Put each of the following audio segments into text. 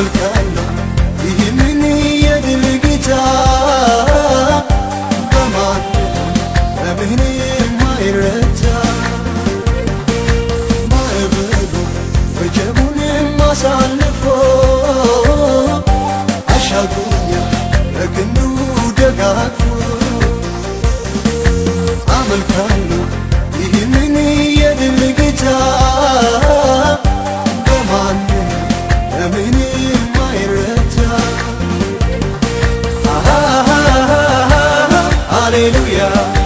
አመልካለሁ። ይህንን የድል ጌታ በማን በምን የማይረታ? ማዕበሉ ወጀቡንም አሳልፎ አሻግሮኛል በክንዱ ደጋግፎ አመልካለሁ Hallelujah.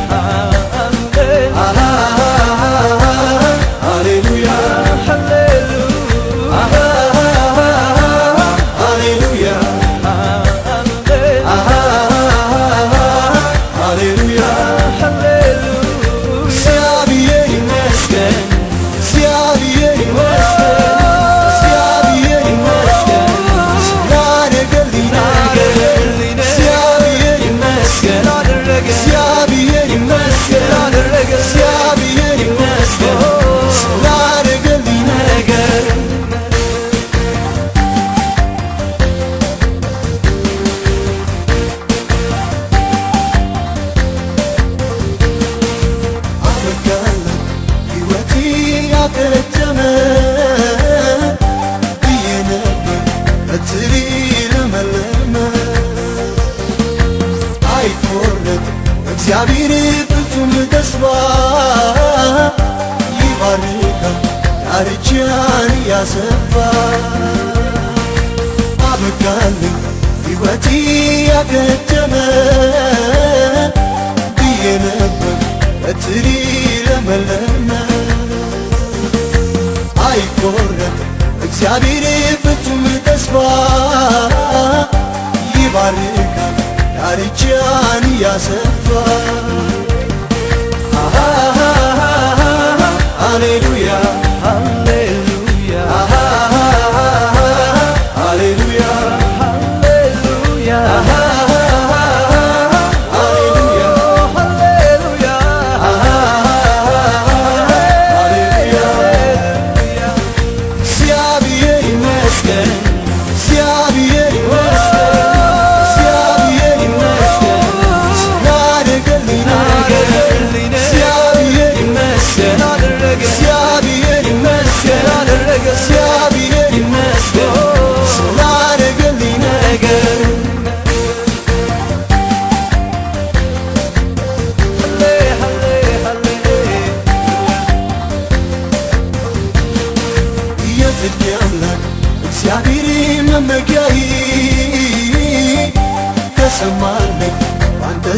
ዳርቻን ያሰፋ አበቃልኝ ሕይወቴ ያከተመ ብዬ ነበር በትሪ ለመለመ። አይቆረጥ እግዚአብሔር ፍጹም ተስፋ ይባርካል። ዳርቻን ያሰፋ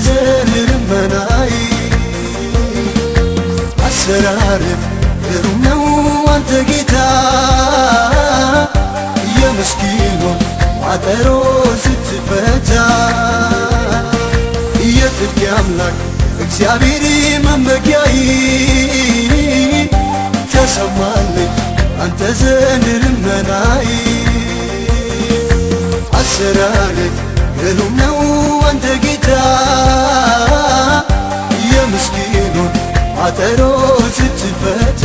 ልመናዬ አሰራር ግሩም ነው አንተ ጌታ። የምስኪኑን ቋጠሮ ስትፈታ የጽድቅ አምላክ እግዚአብሔር መመኪያዬ ተሰማለኝ አንተ ዘንድ አሰራር ግሩም ነው ቋጠሮ ስትፈታ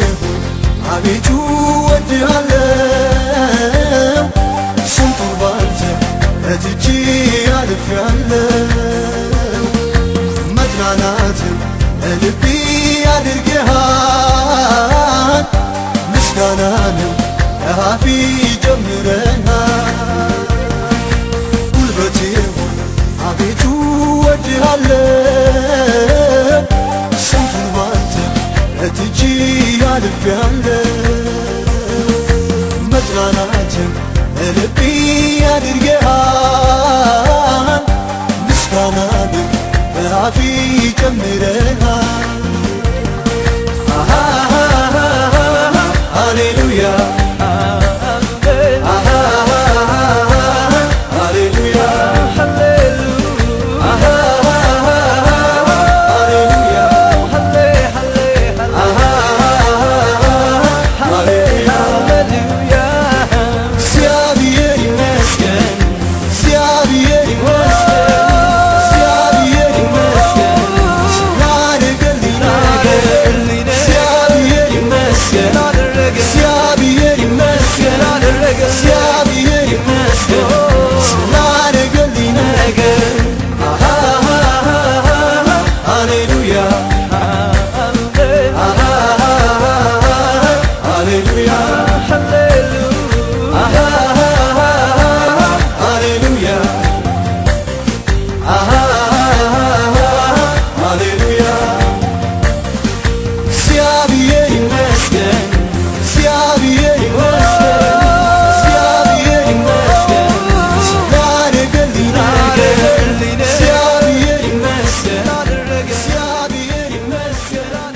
አየሁ አቤቱ ወድሃለው ስንቱን ባንተ ረትቼ አልፌአለው አልፌያለሁ መጽናናትን ልቤ አድርገሃል ምስጋናንም በአፌ ጨምረሃል